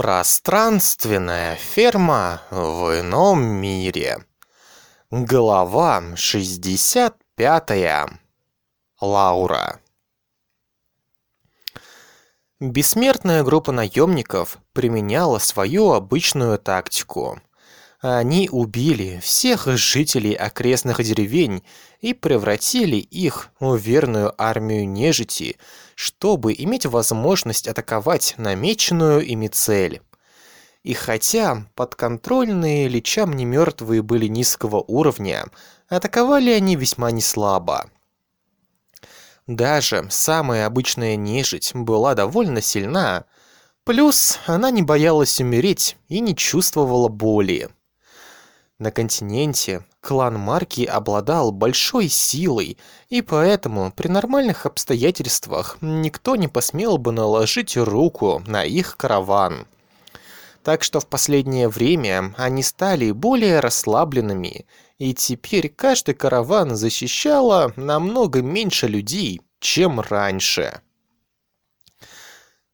Пространственная ферма в ином мире. Глава 65. Лаура. Бессмертная группа наемников применяла свою обычную тактику. Они убили всех жителей окрестных деревень и превратили их в верную армию нежити, чтобы иметь возможность атаковать намеченную ими цель. И хотя подконтрольные личам немертвые были низкого уровня, атаковали они весьма неслабо. Даже самая обычная нежить была довольно сильна, плюс она не боялась умереть и не чувствовала боли. На континенте клан Марки обладал большой силой, и поэтому при нормальных обстоятельствах никто не посмел бы наложить руку на их караван. Так что в последнее время они стали более расслабленными, и теперь каждый караван защищало намного меньше людей, чем раньше.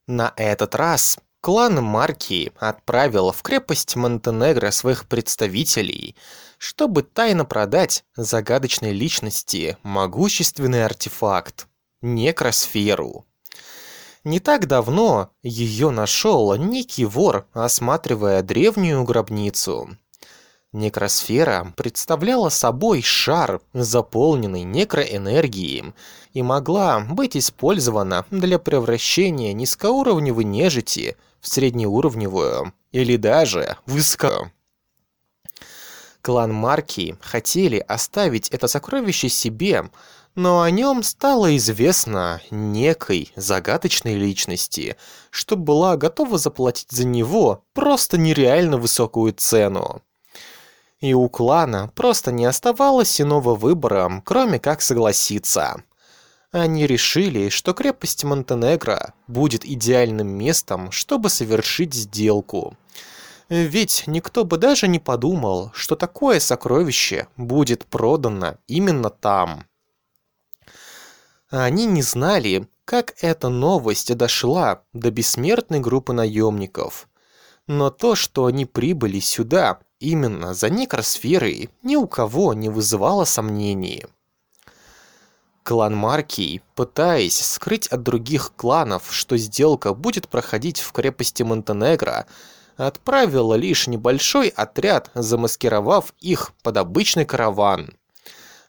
На этот раз Клан Марки отправил в крепость Монтенегро своих представителей, чтобы тайно продать загадочной личности могущественный артефакт – некросферу. Не так давно ее нашел некий вор, осматривая древнюю гробницу. Некросфера представляла собой шар, заполненный некроэнергией, и могла быть использована для превращения низкоуровневой нежити в среднеуровневую или даже высоко. Клан Марки хотели оставить это сокровище себе, но о нем стало известно некой загадочной личности, что была готова заплатить за него просто нереально высокую цену. И у клана просто не оставалось иного выбора, кроме как согласиться. Они решили, что крепость Монтенегро будет идеальным местом, чтобы совершить сделку. Ведь никто бы даже не подумал, что такое сокровище будет продано именно там. Они не знали, как эта новость дошла до бессмертной группы наемников. Но то, что они прибыли сюда именно за некросферой, ни у кого не вызывало сомнений. Клан Маркий, пытаясь скрыть от других кланов, что сделка будет проходить в крепости Монтенегро, отправила лишь небольшой отряд, замаскировав их под обычный караван.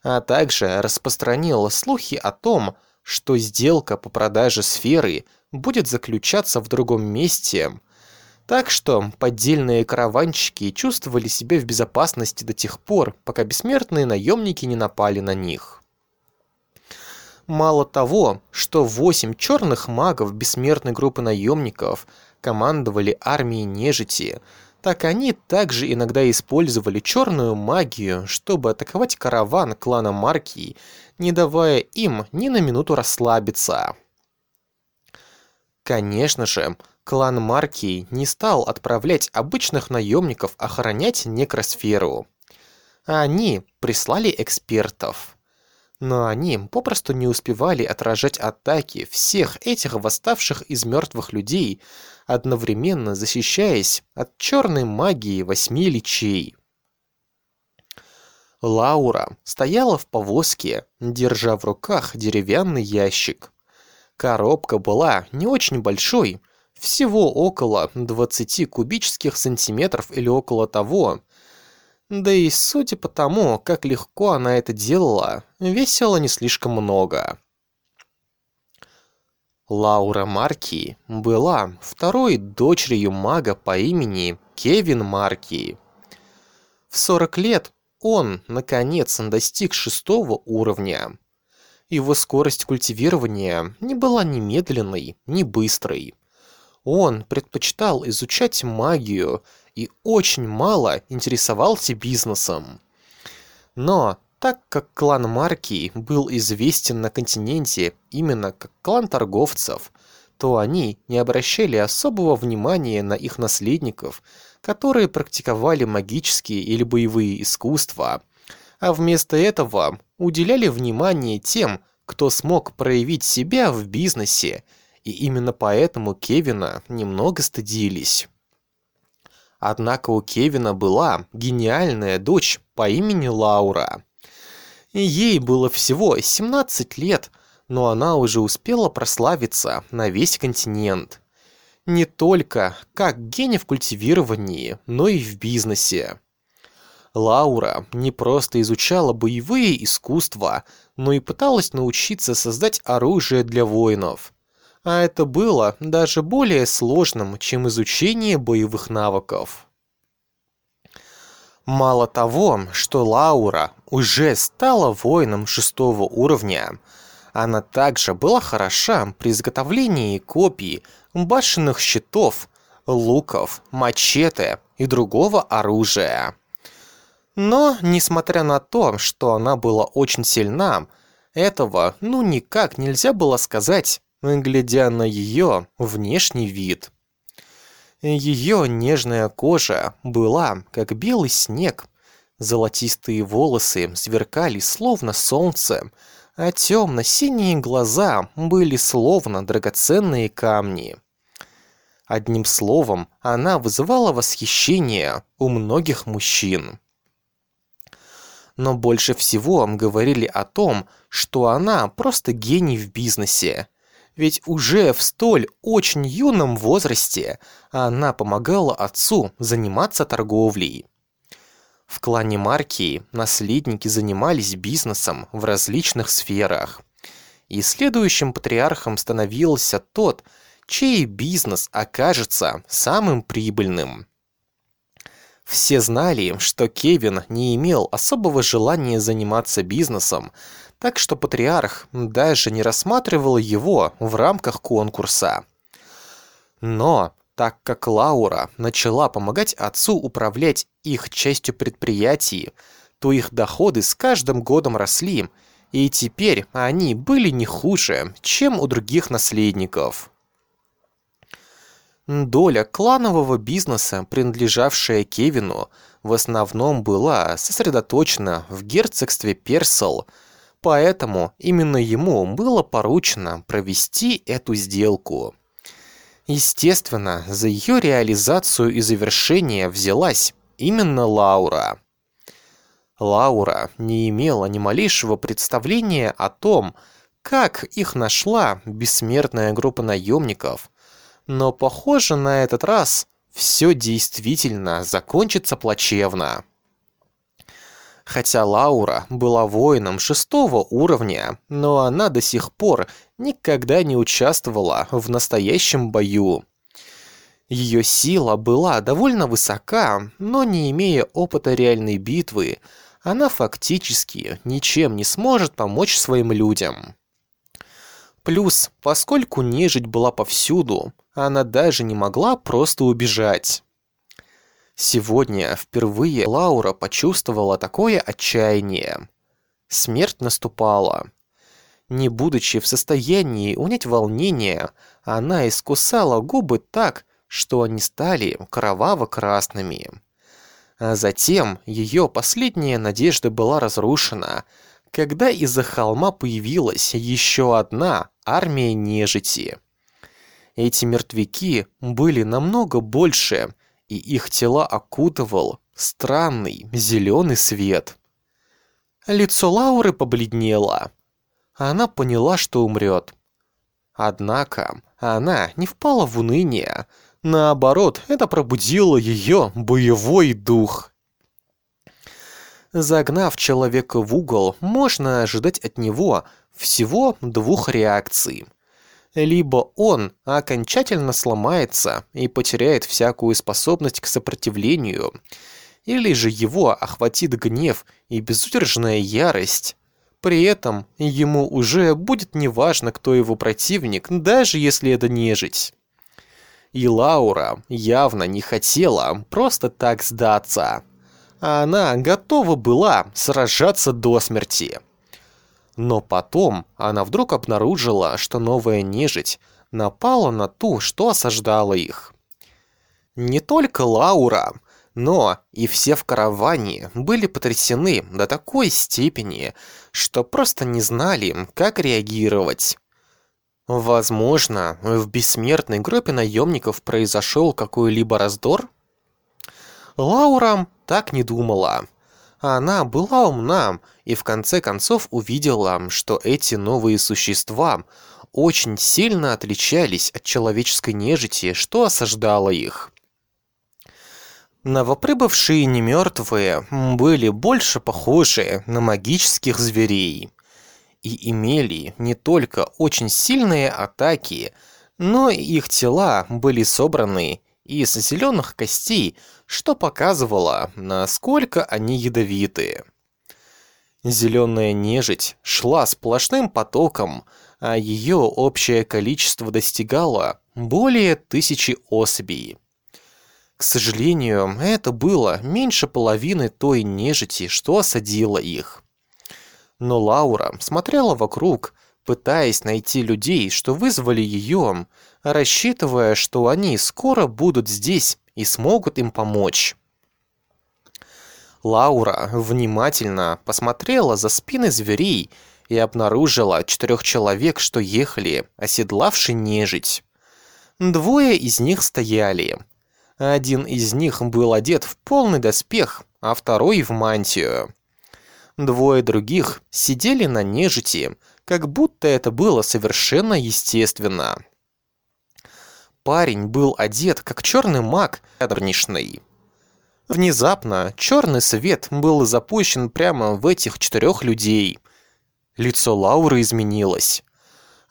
А также распространила слухи о том, что сделка по продаже сферы будет заключаться в другом месте. Так что поддельные караванщики чувствовали себя в безопасности до тех пор, пока бессмертные наемники не напали на них. Мало того, что восемь черных магов бессмертной группы наемников командовали армией нежити, так они также иногда использовали черную магию, чтобы атаковать караван клана Маркии, не давая им ни на минуту расслабиться. Конечно же, клан Маркии не стал отправлять обычных наемников охранять некросферу. Они прислали экспертов но они попросту не успевали отражать атаки всех этих восставших из мертвых людей, одновременно защищаясь от черной магии восьми личей. Лаура стояла в повозке, держа в руках деревянный ящик. Коробка была не очень большой, всего около 20 кубических сантиметров или около того, да и судя по тому, как легко она это делала, весила не слишком много. Лаура Марки была второй дочерью мага по имени Кевин Марки. В 40 лет он, наконец, достиг шестого уровня. Его скорость культивирования не была ни медленной, ни быстрой. Он предпочитал изучать магию и очень мало интересовался бизнесом. Но так как клан Марки был известен на континенте именно как клан торговцев, то они не обращали особого внимания на их наследников, которые практиковали магические или боевые искусства, а вместо этого уделяли внимание тем, кто смог проявить себя в бизнесе, и именно поэтому Кевина немного стыдились. Однако у Кевина была гениальная дочь по имени Лаура. Ей было всего 17 лет, но она уже успела прославиться на весь континент. Не только как гений в культивировании, но и в бизнесе. Лаура не просто изучала боевые искусства, но и пыталась научиться создать оружие для воинов. А это было даже более сложным, чем изучение боевых навыков. Мало того, что Лаура уже стала воином шестого уровня, она также была хороша при изготовлении копий, башенных щитов, луков, мачете и другого оружия. Но, несмотря на то, что она была очень сильна, этого ну никак нельзя было сказать, глядя на ее внешний вид. Ее нежная кожа была, как белый снег, золотистые волосы сверкали словно солнце, а темно-синие глаза были словно драгоценные камни. Одним словом, она вызывала восхищение у многих мужчин но больше всего говорили о том, что она просто гений в бизнесе. Ведь уже в столь очень юном возрасте она помогала отцу заниматься торговлей. В клане Маркии наследники занимались бизнесом в различных сферах. И следующим патриархом становился тот, чей бизнес окажется самым прибыльным. Все знали, что Кевин не имел особого желания заниматься бизнесом, так что патриарх даже не рассматривал его в рамках конкурса. Но так как Лаура начала помогать отцу управлять их частью предприятий, то их доходы с каждым годом росли, и теперь они были не хуже, чем у других наследников. Доля кланового бизнеса, принадлежавшая Кевину, в основном была сосредоточена в герцогстве Персел, поэтому именно ему было поручено провести эту сделку. Естественно, за ее реализацию и завершение взялась именно Лаура. Лаура не имела ни малейшего представления о том, как их нашла бессмертная группа наемников – но похоже на этот раз все действительно закончится плачевно. Хотя Лаура была воином шестого уровня, но она до сих пор никогда не участвовала в настоящем бою. Ее сила была довольно высока, но не имея опыта реальной битвы, она фактически ничем не сможет помочь своим людям. Плюс, поскольку нежить была повсюду, она даже не могла просто убежать. Сегодня впервые Лаура почувствовала такое отчаяние. Смерть наступала. Не будучи в состоянии унять волнение, она искусала губы так, что они стали кроваво-красными. А затем ее последняя надежда была разрушена, когда из-за холма появилась еще одна армия нежити. Эти мертвяки были намного больше, и их тела окутывал странный зеленый свет. Лицо Лауры побледнело. Она поняла, что умрет. Однако она не впала в уныние. Наоборот, это пробудило ее боевой дух. Загнав человека в угол, можно ожидать от него всего двух реакций – либо он окончательно сломается и потеряет всякую способность к сопротивлению, или же его охватит гнев и безудержная ярость. При этом ему уже будет неважно, кто его противник, даже если это нежить. И Лаура явно не хотела просто так сдаться. Она готова была сражаться до смерти. Но потом она вдруг обнаружила, что новая нежить напала на ту, что осаждала их. Не только Лаура, но и все в караване были потрясены до такой степени, что просто не знали, как реагировать. Возможно, в бессмертной группе наемников произошел какой-либо раздор? Лаура так не думала. Она была умна и в конце концов увидела, что эти новые существа очень сильно отличались от человеческой нежити, что осаждало их. Новоприбывшие немертвые были больше похожи на магических зверей и имели не только очень сильные атаки, но и их тела были собраны из зеленых костей, что показывало, насколько они ядовитые. Зеленая нежить шла сплошным потоком, а ее общее количество достигало более тысячи особей. К сожалению, это было меньше половины той нежити, что осадила их. Но Лаура смотрела вокруг, пытаясь найти людей, что вызвали ее, рассчитывая, что они скоро будут здесь и смогут им помочь. Лаура внимательно посмотрела за спины зверей и обнаружила четырех человек, что ехали, оседлавши нежить. Двое из них стояли. Один из них был одет в полный доспех, а второй в мантию. Двое других сидели на нежити, как будто это было совершенно естественно. Парень был одет как черный маг горничный. Внезапно черный свет был запущен прямо в этих четырех людей. Лицо Лауры изменилось.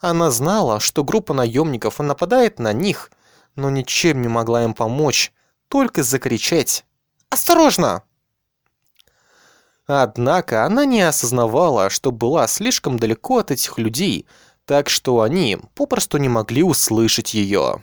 Она знала, что группа наемников нападает на них, но ничем не могла им помочь, только закричать «Осторожно!». Однако она не осознавала, что была слишком далеко от этих людей, так что они попросту не могли услышать ее.